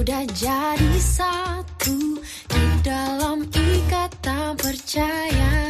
sudah jadi satu di dalam ikatan percaya.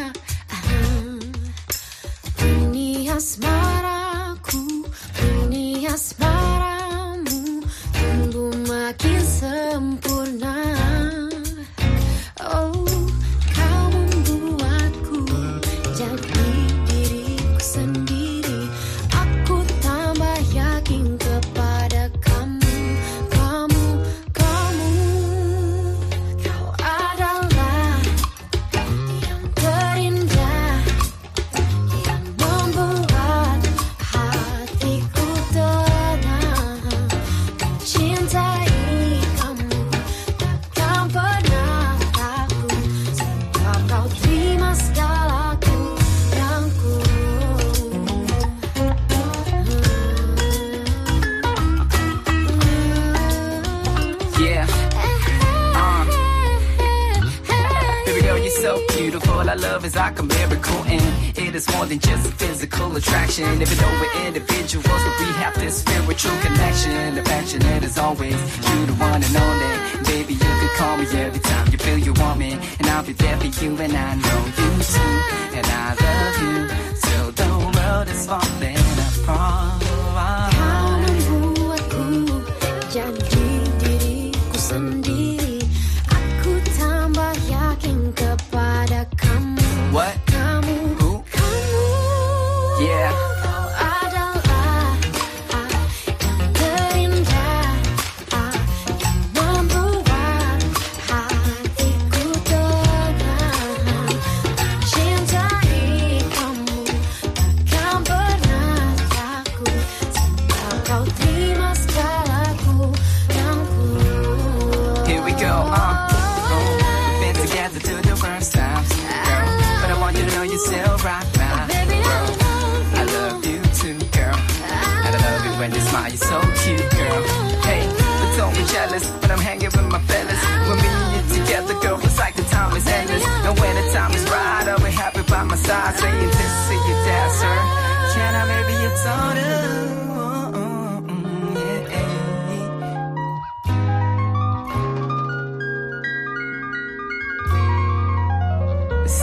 Cintai so beautiful. Our love is miracle, and it is more than just a physical attraction. Even though we're individuals, but we have this spiritual connection. The Affectionate as always, you the one and only. Baby, you can call me every time you feel you want me, and I'll be there for you, and I know you too. And I love you till the world is falling apart. Jadi diriku sendiri. Uh. We've been together through the worst times, girl. But I want you to know you're still right now. Baby, I love I love you too, girl. And I love it when you smile, you're so cute, girl. Hey, but don't be jealous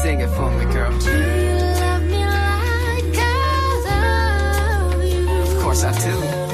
Sing it for me, girl. Do you love me like I love you? Of course I do.